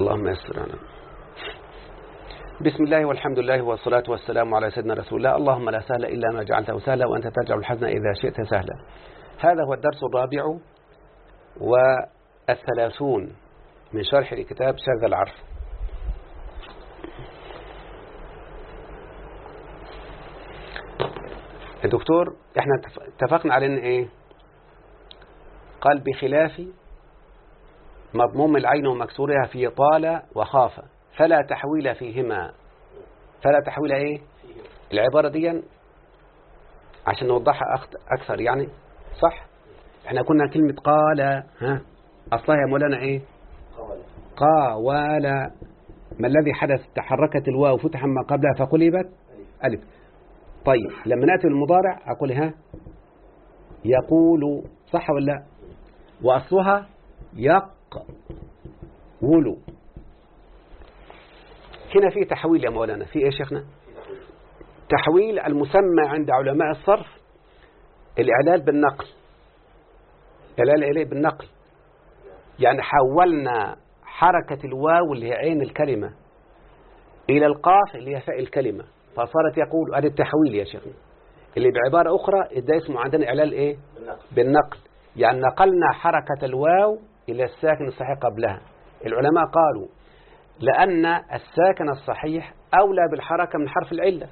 اللهم يسر لنا. بسم الله والحمد لله والصلاة والسلام على سيدنا رسول الله. اللهم لا سهل إلا ما جعلته سهلا وأنت تجعل الحزن إذا شئت سهلا. هذا هو الدرس الرابع والثلاثون من شرح لكتاب شاذ العرف. الدكتور إحنا اتفقنا على إن إيه؟ قال بخلاف مضموم العين ومكسورها في طال وخاف. فلا تحويل فيهما. فلا تحويل إيه؟ العبارة دي عشان نوضحها أكثر يعني. صح؟ إحنا كنا كلمة قال ها؟ أصلها يا مولانا إيه؟ قال. ما الذي حدث؟ تحركت الواو فتح ما قبلها فقلبت؟ ألف. طيب لما نأتي المضارع أقول ها؟ يقول. صح ولا لا؟ وأصلها يقول هنا في تحويل يا مولانا. في إيه شيخنا؟ تحويل المسمى عند علماء الصرف الإعلال بالنقل. الإعلال إليه بالنقل. يعني حولنا حركة الواو اللي هي عين الكلمة إلى القاف اللي هي فاء الكلمة. فصارت يقول هذا التحويل يا شيخنا. اللي بعبارة أخرى ده اسمه عندنا إعلال إيه؟ بالنقل. بالنقل. يعني نقلنا حركة الواو إلى الساكن الصحيح قبلها. العلماء قالوا لأن الساكن الصحيح أولى بالحركة من حرف العلة.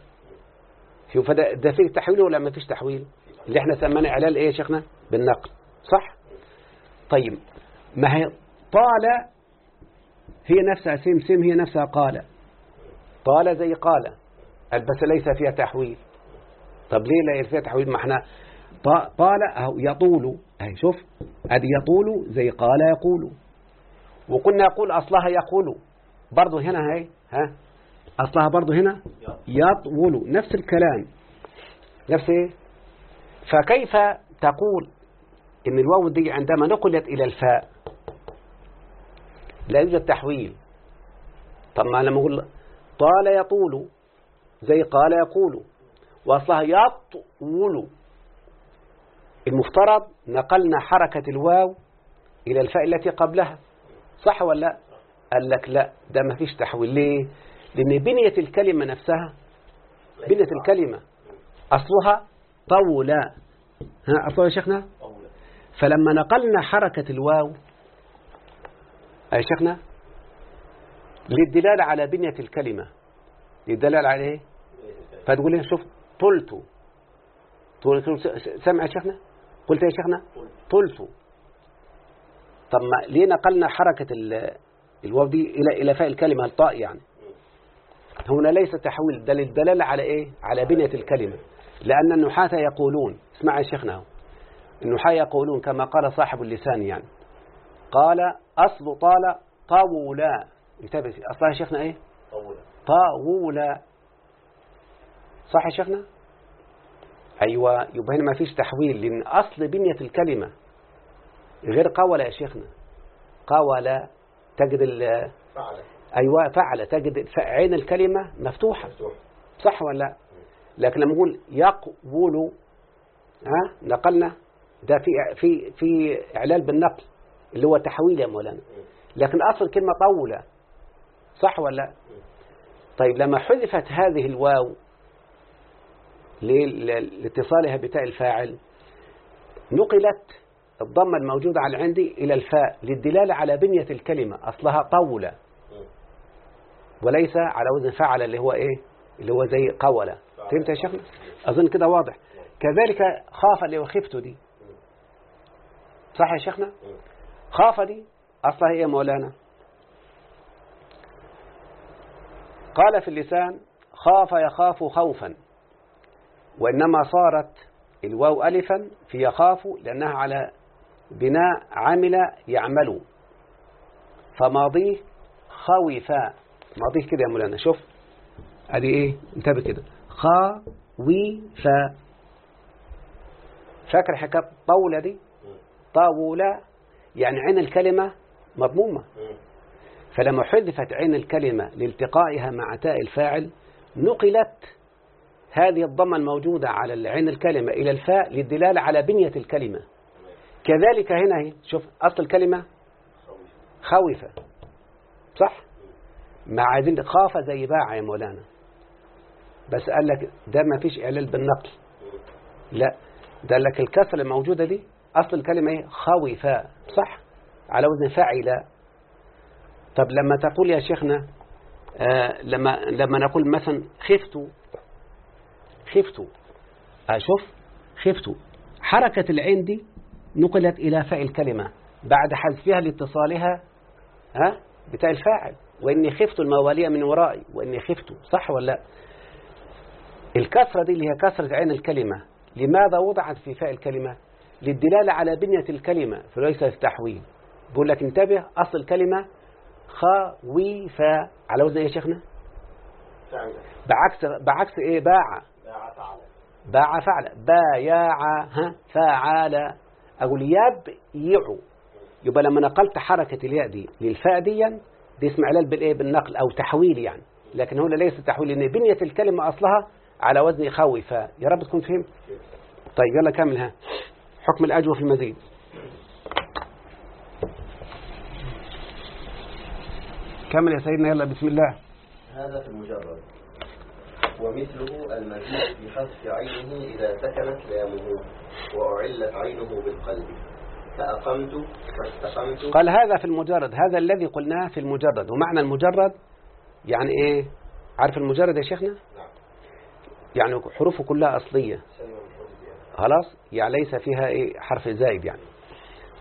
شوف ده, فيه تحويل ولا ما فيش تحويل؟ اللي إحنا سمينا إعلال إيه يا شيخنا؟ بالنقل صح؟ طيب ما هي طال هي نفسها سم سم هي نفسها قال. طال زي قال. بس ليس فيها تحويل. طب ليه لا فيها تحويل؟ ما إحنا طال أو يطول. أهي شوف ادي يطول زي قال يقول. وقلنا يقول أصلها يقول. برضه هنا هي ها؟ أصلها برضه هنا؟ يطول. نفس الكلام. نفس إيه؟ فكيف تقول إن الواو دي عندما نقلت إلى الفاء؟ لا يوجد تحويل. طب ما لما أقول طال يطول زي قال يقول. وأصلها يطول. المفترض نقلنا حركة الواو إلى الفاء التي قبلها. صح ولا لا؟ قال لك لا ده ما فيش تحويل. ليه؟ لأن بنية الكلمة نفسها بنية الكلمة أصلها طولا ها أصلها يا شيخنا. فلما نقلنا حركة الواو أي شيخنا؟ للدلالة على بنية الكلمة. للدلالة على إيه؟ فتقول لي شوف طلت. طلت سمع يا شيخنا؟ قلت يا شيخنا؟ طلت. طب ما ليه نقلنا حركة ال- الواو دي إلى إلى فاء الكلمة؟ الطاء يعني؟ هنا ليس تحويل ده للدلالة على إيه؟ على بنية الكلمة. لأن النحاة يقولون اسمع يا شيخنا. النحاة يقولون كما قال صاحب اللسان يعني. قال أصل طال طولا انتبه أصلها يا شيخنا إيه؟ أولى. طاولا. صح يا شيخنا؟ أيوة يبقى هنا ما فيش تحويل. لأن أصل بنية الكلمة غير قول يا شيخنا. قول تجد ال- فعل. أيوة فعل. تجد عين الكلمة مفتوحة. مفتوح. صح ولا لا؟ لكن لما نقول يقول ها نقلنا. ده في في في إعلال بالنقل اللي هو تحويل يا مولانا. لكن أصل كلمة طولة صح ولا لا؟ طيب لما حذفت هذه الواو لاتصالها بتاء الفاعل نقلت الضمة الموجودة على عندي إلى الفاء للدلالة على بنية الكلمة أصلها طولة وليس على وزن فعل اللي هو إيه؟ اللي هو زي قولة. فهمت يا شيخنا أظن كده واضح. كذلك خاف اللي هو خفته دي. صح يا شيخنا؟ خاف دي أصلها إيه يا مولانا. قال في اللسان خاف يخاف خوفا وإنما صارت الواو ألفا في يخاف لأنها على بناء عمل يعمل. فماضيه خوفا ماضيه كده يا مولانا شوف. أدي إيه؟ انتبه كده. خوفا فاكر حكاية طاولة دي؟ طاولة يعني عين الكلمة مضمومة. فلما حذفت عين الكلمة لالتقائها مع تاء الفاعل نقلت هذه الضمة الموجودة على عين الكلمة إلى الفاء للدلالة على بنية الكلمة. كذلك هنا هي. شوف أصل الكلمة خوف صح؟ ما عايزين خاف زي باع يا مولانا. بس قال لك ده ما فيش إعلال بالنقل. لا ده قال لك الكسر الموجودة دي أصل الكلمة إيه؟ خوف صح؟ على وزن فاعل طب لما تقول يا شيخنا آه لما لما نقول مثلا خفت خفت أشوف خفت. حركة العين دي نقلت إلى فاء الكلمة بعد حذفها لاتصالها ها؟ بتاع الفاعل. وإني خفت الموالية من ورائي. وإني خفت صح ولا لا؟ الكسرة دي اللي هي كسرة عين الكلمة لماذا وضعت في فاء الكلمة للدلالة على بنية الكلمة فليس التحويل. بقول لك انتبه أصل الكلمة خويفا على وزن إيه يا شيخنا؟ بعكس بعكس إيه؟ باع. باع فعل باع فعل بايع ها فعل أقول يبيع يبقى لما نقلت حركة الياء دي للفاء دي دي اسم علال بالإيه؟ بالنقل أو تحويل يعني. لكن هنا ليس تحويل لأن بنية الكلمة أصلها على وزن خوف يا رب تكون فهمت. طيب يلا كمل. ها. حكم الاجوف في المزيد. كمل يا سيدنا. يلا بسم الله. هذا في المجرد. ومثله المزيد في حذف عينه إذا سكنت لامه وأعلت عينه بالقلب. فأقمت واستقمت قال هذا في المجرد هذا الذي قلناه في المجرد. ومعنى المجرد يعني إيه؟ عارف المجرد يا شيخنا؟ نعم. يعني حروفه كلها أصلية. خلاص؟ يعني ليس فيها إيه؟ حرف زائد يعني.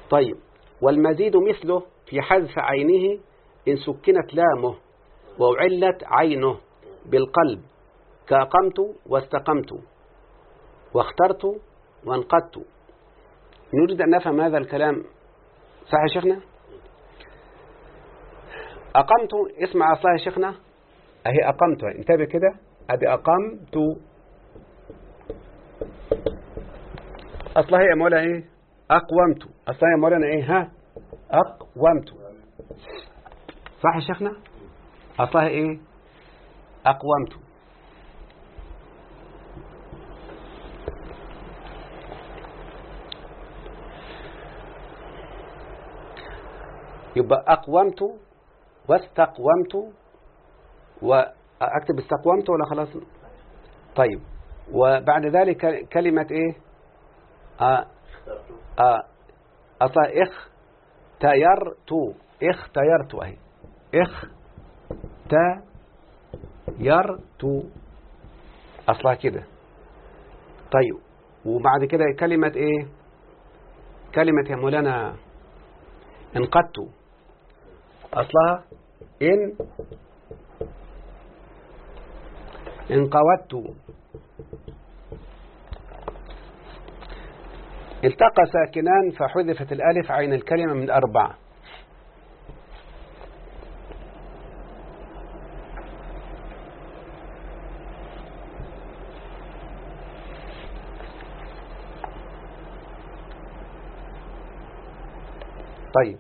طيب والمزيد مثله في حذف عينه إن سكنت لامه وعلت عينه بالقلب. كأقمت واستقمت واخترت وانقدت نريد أن نفهم هذا الكلام صح يا شيخنا؟ أقمت اسمع أصلا يا شيخنا. أهي أقمت انتبه كده. أدي أقمت. أصلها يا مولانا إيه؟ أقومت. أصلها يا مولانا إيه؟ ها؟ أقومت. صح يا شيخنا؟ أصلها إيه؟ أقومت. يبقى أقومت واستقومت وأكتب استقومت ولا خلاص؟ طيب. وبعد ذلك كلمة إيه؟ آه آه أصلا إخ تيرت إخ تيرت أهي إخ تيرت أصلها كده. طيب. وبعد كده كلمة إيه؟ كلمة يا مولانا انقدت. أصلها إن انقودت التقى ساكنان فحذفت الألف عين الكلمة من أربعة. طيب.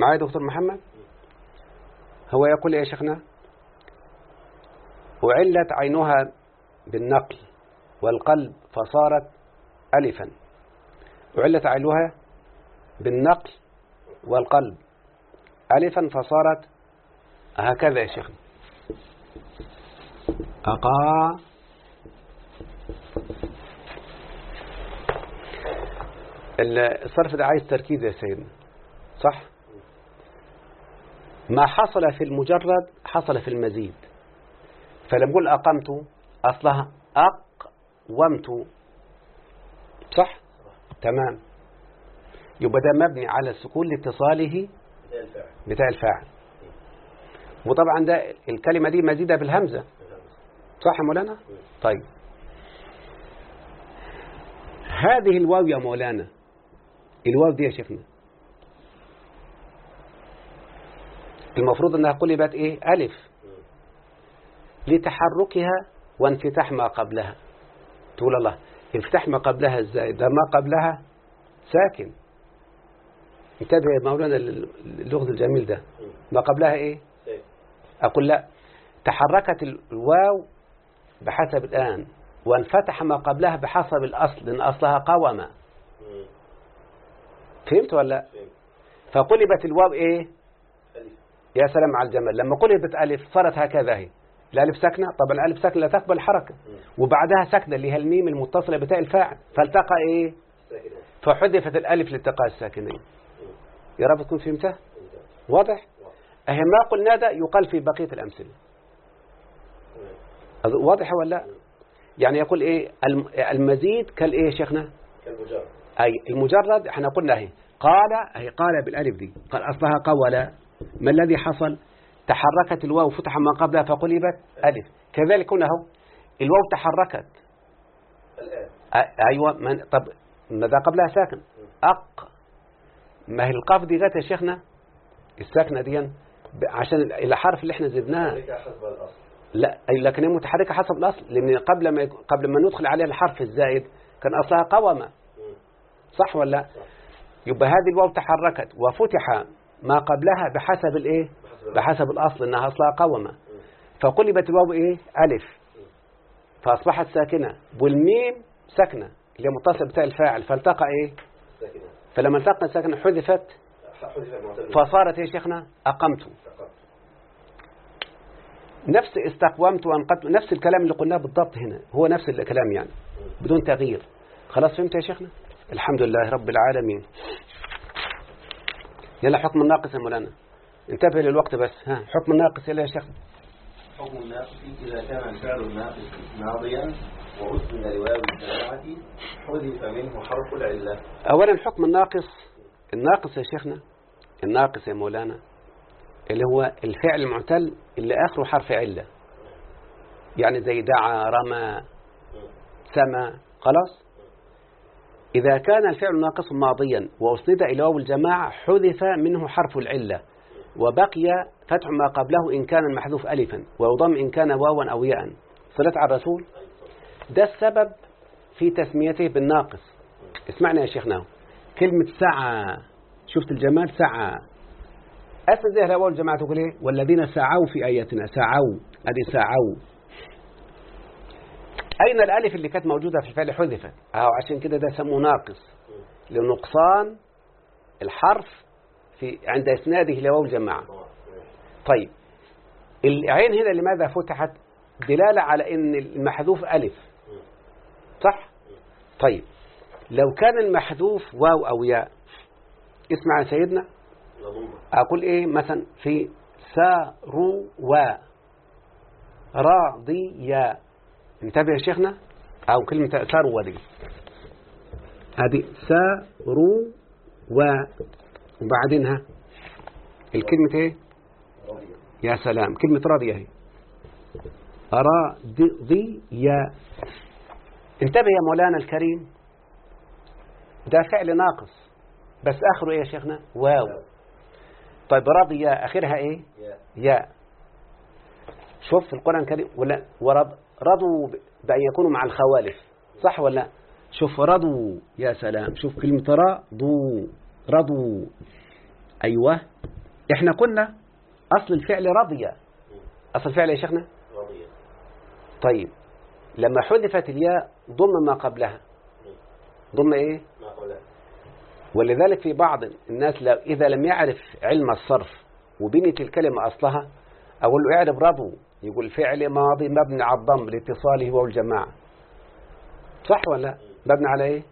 معايا دكتور محمد؟ هو يقول يا شيخنا؟ وعلت عينها بالنقل والقلب فصارت ألفا. وعلت عينها بالنقل والقلب ألفا فصارت هكذا يا شيخنا. أقا. الصرف ده عايز تركيز يا سيدنا صح؟ ما حصل في المجرد حصل في المزيد. فلما نقول أقمت أصلها أقومت. صح؟ تمام. يبقى ده مبني على السكون لاتصاله بتاع الفاعل. وطبعا ده الكلمة دي مزيدة بالهمزة. صح يا مولانا؟ طيب. هذه الواو يا مولانا. الواو دي يا شيخنا. المفروض انها قلبت إيه؟ ألف. لتحركها وانفتاح ما قبلها. تقول الله انفتاح ما قبلها إزاي؟ ده ما قبلها ساكن. انتبه يا مولانا اللغز الجميل ده. ما قبلها إيه؟ سيف أقول لا. تحركت الواو بحسب الآن وانفتح ما قبلها بحسب الأصل لأن أصلها قوم. مم. فهمت ولا فقلبت الواو إيه؟ ألف يا سلام على الجمال. لما قلبت ألف صارت هكذا هي. الألف ساكنة. طبعا الألف ساكنة لا تقبل حركة. وبعدها ساكنة اللي هي الميم المتصلة بتاء الفاعل فالتقى إيه؟ فحذفت الألف لالتقاء الساكنين. يا رب تكون فهمتها. واضح؟ أهي ما قلنا ده يقال في بقية الأمثلة. واضح ولا لا؟ يعني يقول إيه؟ الم- المزيد كالإيه يا شيخنا؟ كالمجرد. أي المجرد إحنا قلنا أهي. قال أهي قال بالألف دي. قال أصلها قول. ما الذي حصل؟ تحركت الواو فتح ما قبلها فقلبت ألف. كذلك هنا أهو. الواو تحركت. الآن أ- أيوه من طب ماذا قبلها؟ ساكن. أق. ما هي القاف دي جت يا شيخنا؟ الساكنة دي. عشان ال- الحرف اللي إحنا زدناه الأصل. لا لكن هي متحركة حسب الأصل لأن قبل ما قبل ما ندخل عليها الحرف الزائد كان أصلها قومه مم. صح ولا لا؟ يبقى هذه الواو تحركت وفتح ما قبلها بحسب الإيه؟ بحسب الأصل إنها أصلها قومه فقلبت الواو إيه؟ ألف. فأصبحت ساكنة. والميم ساكنة. اللي هي متصل بتاء الفاعل. فالتقى إيه؟ فلما التقى ساكنه حذفت. فصارت إيه يا شيخنا؟ أقمت. نفس استقومت وأنقذت. نفس الكلام اللي قلناه بالضبط هنا. هو نفس الكلام يعني. بدون تغيير. خلاص فهمت يا شيخنا؟ الحمد لله رب العالمين. يلا حكم الناقص يا مولانا. انتبه للوقت بس ها حكم الناقص يلا يا شيخ. حكم الناقص إذا كان الفعل الناقص ماضيا وأسند لواو الجماعة حذف منه حرف العلة. اولا حكم الناقص الناقص يا شيخنا الناقص يا مولانا اللي هو الفعل المعتل اللي آخره حرف علة. يعني زي دعا رمى سما خلاص؟ إذا كان الفعل ناقص ماضيا وأسند إلى واو الجماعة حذف منه حرف العلة وبقي فتح ما قبله إن كان المحذوف ألفا ويضم إن كان واوا أو ياء. صلت على الرسول. ده السبب في تسميته بالناقص. اسمعنا يا شيخنا. كلمة سعى. شفت الجمال؟ سعى. أسند إلى واو الجماعة تقول إيه؟ والذين سعوا في آياتنا. سعوا. أدي سعوا. أين الألف اللي كانت موجودة في الفعل حذفت؟ أو عشان كده ده سموه ناقص. لنقصان الحرف في عند إسناده لواو الجماعة طيب العين هنا لماذا فتحت؟ دلالة على أن المحذوف ألف. صح؟ طيب لو كان المحذوف واو أو ياء اسمع يا سيدنا. أقول إيه؟ مثلا في ساروا راضيا انتبه يا شيخنا؟ أو كلمة ثروة دي هذه ساروا وبعدينها الكلمة إيه؟ يا سلام. كلمة راضية هي. راضية. انتبه يا مولانا الكريم. ده فعل ناقص. بس آخره إيه يا شيخنا؟ واو. طيب راضية آخرها إيه؟ يا شوف في القرآن الكريم ولا ورض رضوا بأن يكونوا مع الخوالف صح ولا لا؟ شوف رضوا يا سلام. شوف كلمة رضوا رضوا. أيوة. إحنا كنا أصل الفعل رضي. أصل الفعل يا شيخنا؟ رضي. طيب. لما حذفت الياء ضم ما قبلها. ضم إيه؟ ما قوله ولذلك في بعض الناس لو إذا لم يعرف علم الصرف وبنية الكلمة أصلها أقول له اعرف رضوا يقول فعل ماضي مبني على الضم لاتصاله هو الجماعة صح ولا لا؟ مبني على إيه؟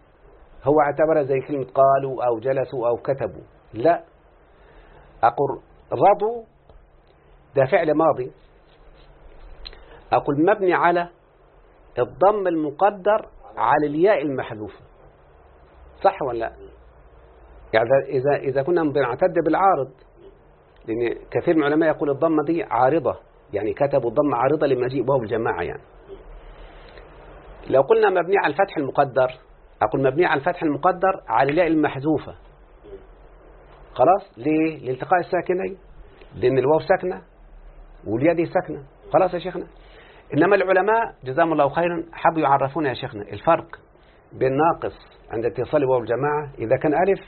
هو اعتبرها زي كلمة قالوا أو جلسوا أو كتبوا. لا. أقول رضوا ده فعل ماضي. أقول مبني على الضم المقدر على الياء المحذوفة. صح ولا لا؟ يعني إذا إذا كنا بنعتد بالعارض لأن كثير من العلماء يقول الضمة دي عارضة. يعني كتبوا الضمة عارضة لمجيء واو الجماعة يعني. لو قلنا مبني على الفتح المقدر أقول مبني على الفتح المقدر على الياء المحذوفة. خلاص؟ ليه؟ لالتقاء الساكنين لأن الواو ساكنة والياء دي ساكنة. خلاص يا شيخنا؟ إنما العلماء جزاهم الله خيرا حبوا يعرفونا يا شيخنا الفرق بين ناقص عند اتصال واو الجماعة إذا كان ألف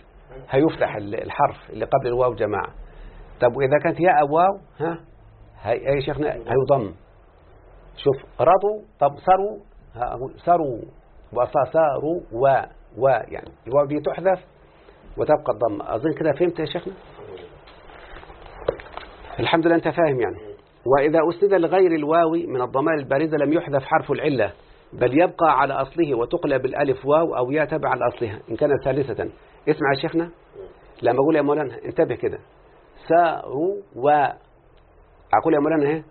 هيفتح ال- الحرف اللي قبل الواو جماعة طب وإذا كانت ياء أو واو ها؟ هي يا شيخنا هيضم. شوف رضوا طب سروا سروا وأصلا ساروا و و يعني الواو دي تحذف وتبقى الضمة أظن كده فهمت يا شيخنا؟ الحمد لله أنت فاهم يعني. وإذا أسند لغير الواو من الضمائر البارزة لم يحذف حرف العلة بل يبقى على أصله وتقلب الألف واو أو ياء تبع لأصلها إن كانت ثالثة اسمع يا شيخنا. لما أقول يا مولانا انتبه كده. ساروا يا مولانا إيه؟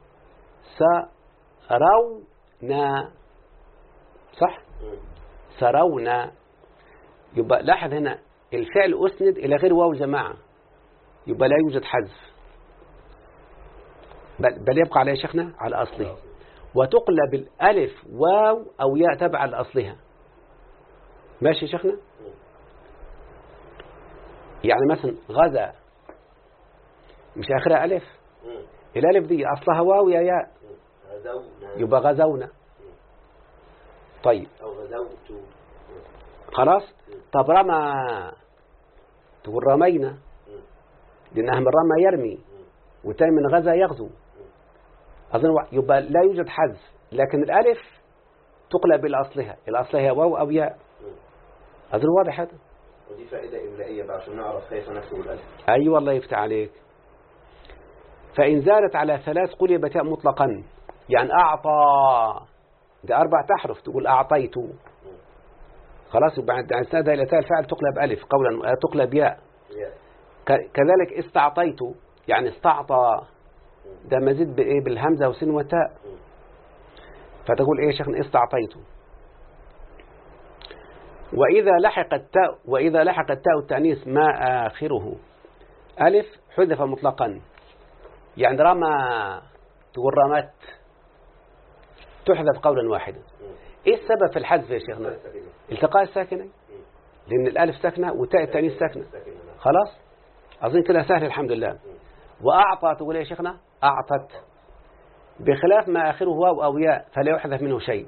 سرونا صح؟ سرونا يبقى لاحظ هنا الفعل أسند إلى غير واو الجماعة يبقى لا يوجد حذف. بل, بل يبقى على شيخنا؟ على أصله وتقلب الألف واو أو ياء تبع لأصلها. ماشي يا شيخنا؟ يعني مثلا غزا. مش آخرها ألف؟ الألف دي أصلها واو يا ياء يبقى غزونا. طيب. خلاص؟ طب رمى. تقول رمينا. لأنها من رمى يرمي. والتاني من غزا يغزو. أظن يبقى لا يوجد حذف لكن الألف تقلب إلى أصلها. إلى أصلها هي واو أو ياء. أظن واضح هذا؟ ودي فائدة إملائية بقى عشان نعرف كيف نكتب الألف. أي أيوة والله يفتح عليك. فإن زادت على ثلاث قلبت ياء مطلقا يعني أعطى ده أربع تحرف تقول أعطيت. خلاص يبقى عند إسنادها إلى تاء الفعل تقلب ألف قولا آه، تقلب ياء. كذلك استعطيت يعني استعطى ده مزيد بإيه؟ بالهمزة وسين وتاء. فتقول إيه شيخنا استعطيت. وإذا لحق التاء وإذا لحق التاء التأنيث ما آخره. ألف حذف مطلقا. يعني رمى تقول رمت تحذف قولا واحدا. إيه السبب في الحذف يا شيخنا؟ التقاء الساكنين لأن الألف ساكنة وتاء التأنيث ساكنة. خلاص؟ أظن كده سهل الحمد لله. وأعطى تقول يا شيخنا أعطت. بخلاف ما آخره واو أو ياء فلا يحذف منه شيء.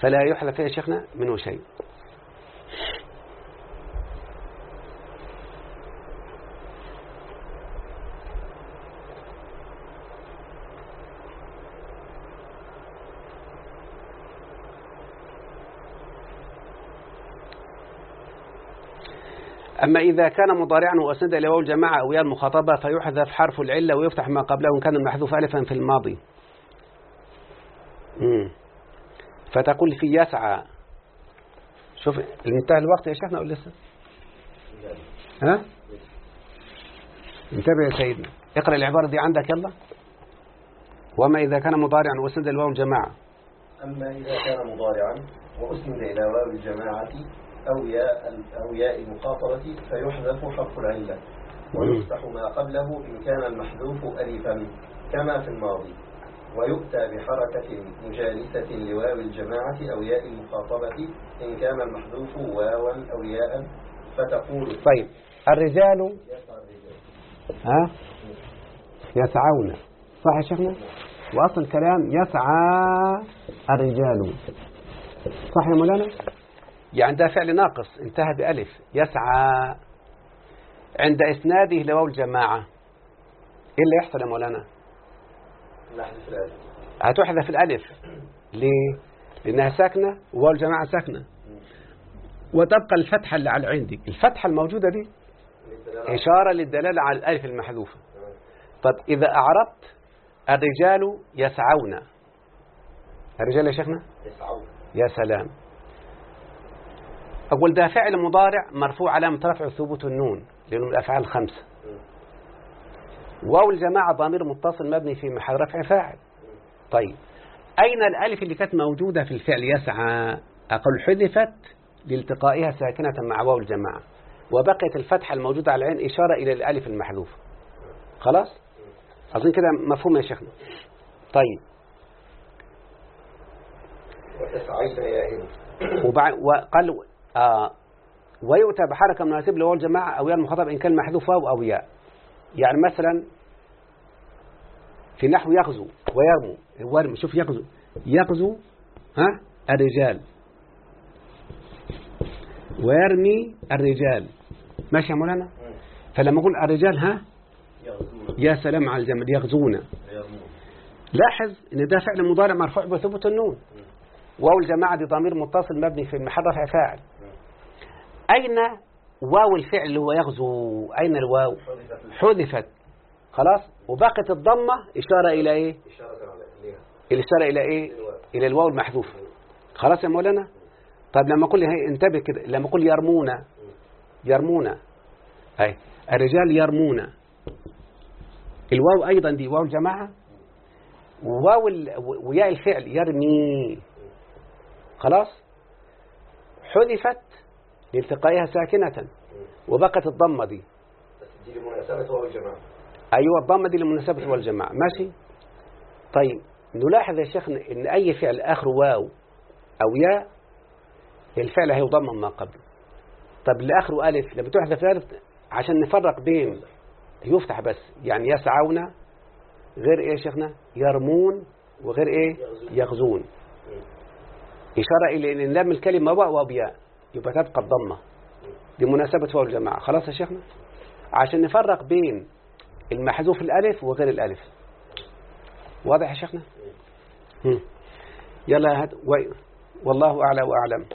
فلا يحذف يا شيخنا منه شيء. أما إذا كان مضارعا وأسند إلى واو الجماعة أو ياء المخاطبة فيحذف حرف العلة ويفتح ما قبله إن كان المحذوف ألفا في الماضي. مم. فتقول في يسعى. شوف انتهى الوقت يا شيخنا ولا لسه؟ ها؟ انتبه يا سيدنا. اقرأ العبارة دي عندك يلا. وما إذا كان مضارعا وأسند إلى واو الجماعة. أما إذا كان مضارعا وأسند إلى واو الجماعة أو ياء أو ياء المخاطبة فيحذف حرف العلة. ويفتح ما قبله إن كان المحذوف ألفا كما في الماضي. ويؤتى بحركة مجالسة لواو الجماعة أو ياء المخاطبة إن كان المحذوف واوا أو ياء فتقول طيب. الرجال ها؟ يسعون. صح يا شيخنا؟ وأصل الكلام يسعى الرجال. صح يا مولانا؟ يعني ده فعل ناقص انتهى بألف. يسعى عند إسناده لواو الجماعة. إيه اللي يحصل يا مولانا؟ هتحذف الألف. ليه لأنها ساكنة وواو الجماعة ساكنة. وتبقى الفتحة اللي على عندك الفتحة الموجودة دي إشارة للدلالة على الألف المحذوفة. طب إذا أعربت الرجال يسعون. الرجال يا شيخنا؟ يسعون. يا سلام. أقول ده فعل مضارع مرفوع علامة رفع ثبوت النون لأنه من الأفعال الخمسة واو الجماعة ضمير متصل مبني في محل رفع فاعل. طيب أين الألف اللي كانت موجودة في الفعل يسعى؟ أقول حذفت لالتقائها ساكنة مع واو الجماعة وبقيت الفتحة الموجودة على العين إشارة إلى الألف المحذوف. خلاص؟ أظن كده مفهوم يا شيخنا. طيب. وتسعين يا هند وبع... وقال آه ويؤتى بحركة مناسبة لواو الجماعة أو ياء المخاطب إن كان محذوف واو أو ياء يعني مثلا في نحو يغزو ويرمو. ورم شوف يغزو. يغزو ها؟ الرجال. ويرمي الرجال. ماشي يا مولانا؟ فلما أقول الرجال ها؟ يا سلام على الجمل يغزون ويرمون لاحظ إن ده فعل مضارع مرفوع بثبوت النون. واو الجماعة دي ضمير متصل مبني في رفع فاعل. أين واو الفعل اللي هو يغزو؟ أين الواو؟ حذفت. خلاص؟ وبقت الضمة إشارة إلى إيه؟ الإشارة إلى إيه؟ إلى الواو المحذوف خلاص يا مولانا؟ طيب لما أقول هي انتبه كده لما أقول يرمون يرمون هاي الرجال يرمون الواو أيضا دي واو الجماعة وواو وياء الفعل يرمي. خلاص؟ حذفت. لالتقائها ساكنة. وبقت الضمة دي. بس دي لمناسبة واو الجماعة أيوة الضمة دي للمناسبة والجماعة. ماشي؟ طيب نلاحظ يا شيخنا إن أي فعل آخر واو أو ياء الفعل هيضمن ما قبله طب اللي آخره ألف لما تحذف الألف عشان نفرق بين يفتح. بس. يعني يسعون غير إيه يا شيخنا؟ يرمون وغير إيه؟ يغزون. إشارة إلى أن لام الكلمة واو وبياء يبقى تبقى الضمة. لمناسبة واو الجماعة. خلاص يا شيخنا؟ عشان نفرق بين المحذوف الألف وغير الألف. واضح يا شيخنا. يلا هات و... والله أعلى وأعلم.